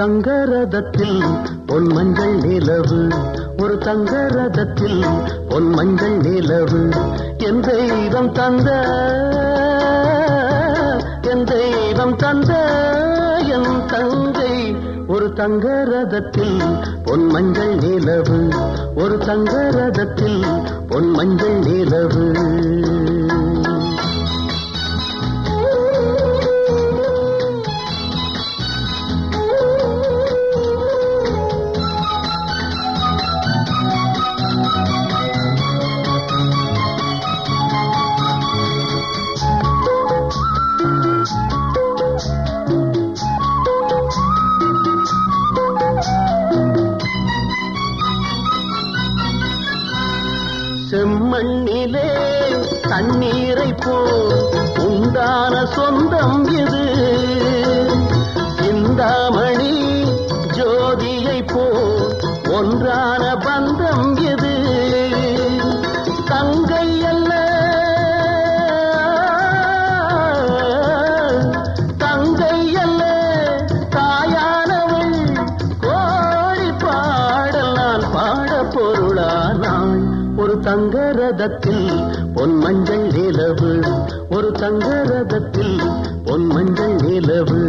தங்க ரதத்தில் பொன் மஞ்சள் நிலவு. ஒரு தங்க ரதத்தில் பொன் மஞ்சள் நிலவு. என் தெய்வம் தந்த என் தெய்வம் தந்த என் தங்கை ஒரு தங்க ரதத்தில் பொன் மஞ்சள் நிலவு. ஒரு தங்க ரதத்தில் பொன் மஞ்சள் நிலவு. மண்ணிலே தண்ணீரை போல் உண்டான சொந்தம் இது. சிந்தாமணி ஜோதியை போல் ஒன்றான பந்தம் இது ரதத்தில் பொன் மஞ்சள் நிலவு. ஒரு தங்க ரதத்தில் பொன் மஞ்சள் நிலவு.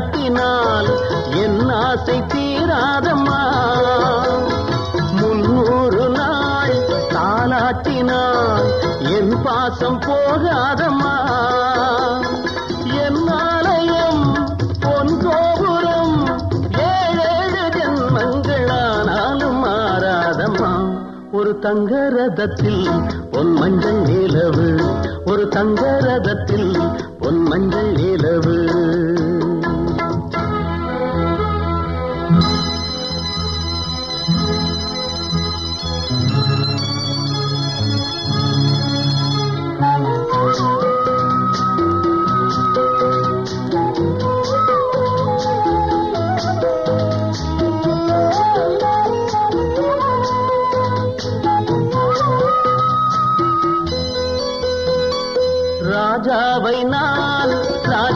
காட்டினால் என் ஆசை தீராதம்மா. முன்னூறு நாள் தாலாட்டினால் என் பாசம் போகாதம்மா. என் ஆலயம் பொன் கோபுரம் ஏழேழு ஜென்மங்களானாலும் மாறாதம்மா. ஒரு தங்க ரதத்தில் பொன் மஞ்சள் நிலவு ஒரு தங்க ரதத்தில் பொன் மஞ்சள் நிலவு.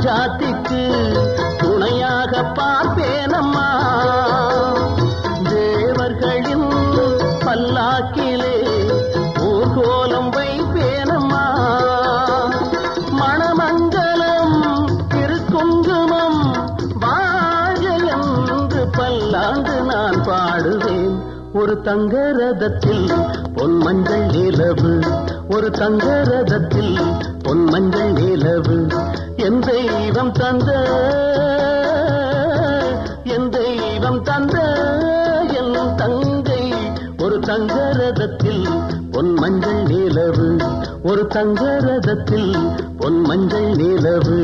ராஜாத்திக்கு துணையாக பார்ப்பேனம்மா. தேவர்களின் பல்லாக்கிலே ஊர்கோலம் வைப்பேனம்மா. மணமங்கலம் திருக்குங்குமம் வாழ என்று பல்லாண்டு நான் பாடுவேன். ஒரு தங்க ரதத்தில் பொன் மஞ்சள் நிலவு ஒரு தங்க ரதத்தில் பொன் மஞ்சள் நிலவு. என் தெய்வம் தந்த என் தெய்வம் தந்த என் தங்கை. ஒரு தங்க ரதத்தில் பொன் மஞ்சள் நிலவு. ஒரு தங்க ரதத்தில் பொன் மஞ்சள் நிலவு.